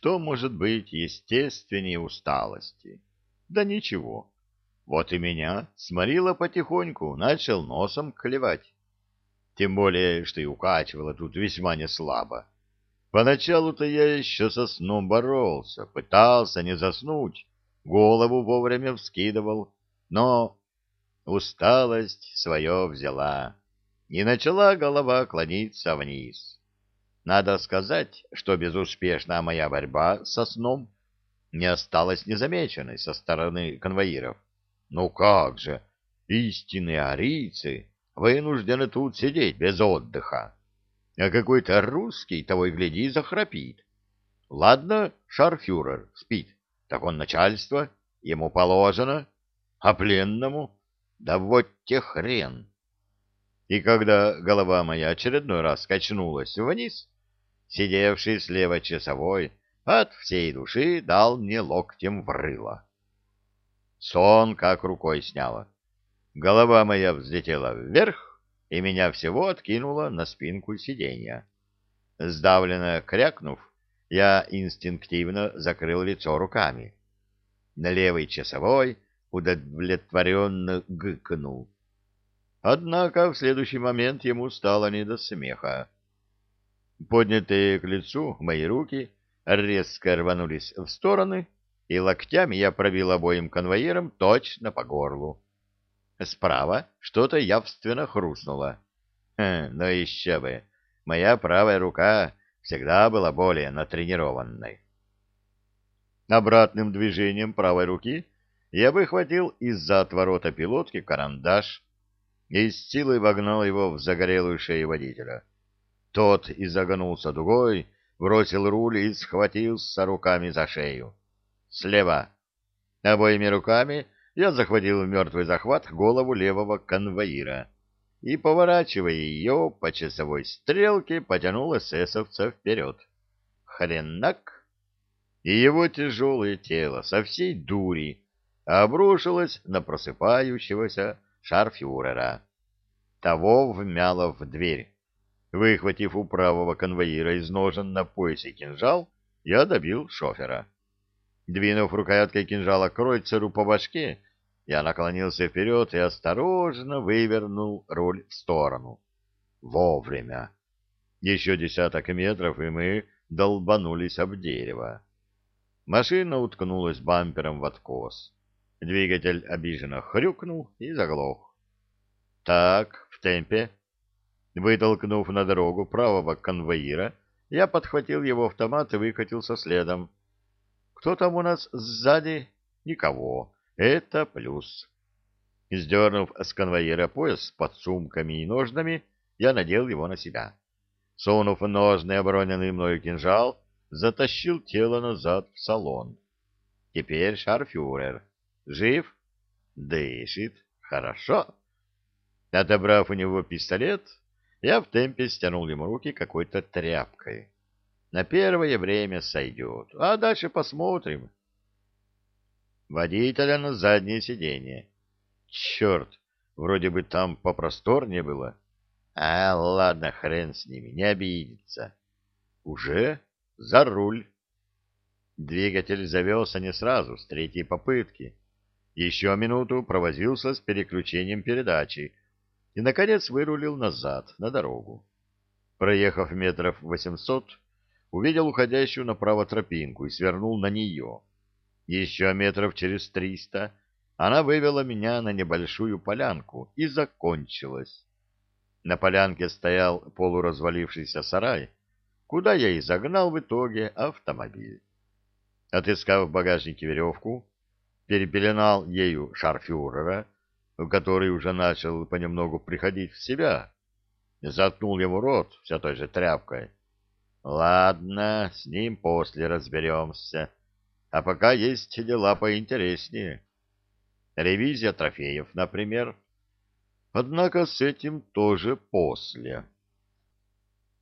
что может быть естественнее усталости? Да ничего. Вот и меня сморило потихоньку, начал носом клевать. Тем более, что и укачивало тут весьма неслабо. Поначалу-то я еще со сном боролся, пытался не заснуть, голову вовремя вскидывал, но усталость свое взяла, и начала голова клониться вниз. Надо сказать, что безуспешная моя борьба со сном не осталась незамеченной со стороны конвоиров. Ну как же, истинные арийцы вынуждены тут сидеть без отдыха. А какой-то русский, того и гляди, захрапит. Ладно, шарфюрер спит, так он начальство, ему положено, а пленному? Да вот те хрен! И когда голова моя очередной раз качнулась вниз, сидевший слева часовой от всей души дал мне локтем в рыло. Сон как рукой сняло. Голова моя взлетела вверх, и меня всего откинуло на спинку сиденья. Сдавленно крякнув, я инстинктивно закрыл лицо руками. На левый часовой удовлетворенно гыкнул. Однако в следующий момент ему стало не до смеха. Поднятые к лицу мои руки резко рванулись в стороны, и локтями я пробил обоим конвоирам точно по горлу. Справа что-то явственно хрустнуло. Хм, ну еще бы, моя правая рука всегда была более натренированной. Обратным движением правой руки я выхватил из-за отворота пилотки карандаш и с силой вогнал его в загорелую шею водителя. Тот изогнулся дугой, бросил руль и схватился руками за шею. Слева. Обоими руками я захватил в мертвый захват голову левого конвоира и, поворачивая ее по часовой стрелке, потянул эсэсовца вперед. Хренак! И его тяжелое тело со всей дури обрушилось на просыпающегося шарфюрера. Того вмяло в дверь. Выхватив у правого конвоира из ножен на поясе кинжал, я добил шофера. Двинув рукояткой кинжала Кройцеру по башке, я наклонился вперед и осторожно вывернул руль в сторону. Вовремя. Еще десяток метров, и мы долбанулись об дерево. Машина уткнулась бампером в откос. Двигатель обиженно хрюкнул и заглох. Так, в темпе. Вытолкнув на дорогу правого конвоира, я подхватил его автомат и выкатился следом. Кто там у нас сзади? Никого. Это плюс. Сдернув с конвоира пояс под сумками и ножнами, я надел его на себя. Сунув ножный обороненный мною кинжал, затащил тело назад в салон. Теперь шарфюрер. Жив? Дышит. Хорошо. Отобрав у него пистолет, я в темпе стянул ему руки какой-то тряпкой. На первое время сойдет, а дальше посмотрим. Водителя на заднее сиденье. Черт, вроде бы там попросторнее было. А, ладно, хрен с ними, не обидится. Уже за руль. Двигатель завелся не сразу, с третьей попытки. Еще минуту провозился с переключением передачи и, наконец, вырулил назад, на дорогу. Проехав метров восемьсот, увидел уходящую направо тропинку и свернул на нее. Еще метров через триста она вывела меня на небольшую полянку и закончилась. На полянке стоял полуразвалившийся сарай, куда я и загнал в итоге автомобиль. Отыскав в багажнике веревку, перепеленал ею шарфюрера, который уже начал понемногу приходить в себя, заткнул ему рот все той же тряпкой, Ладно, с ним после разберемся. А пока есть дела поинтереснее. Ревизия трофеев, например. Однако с этим тоже после.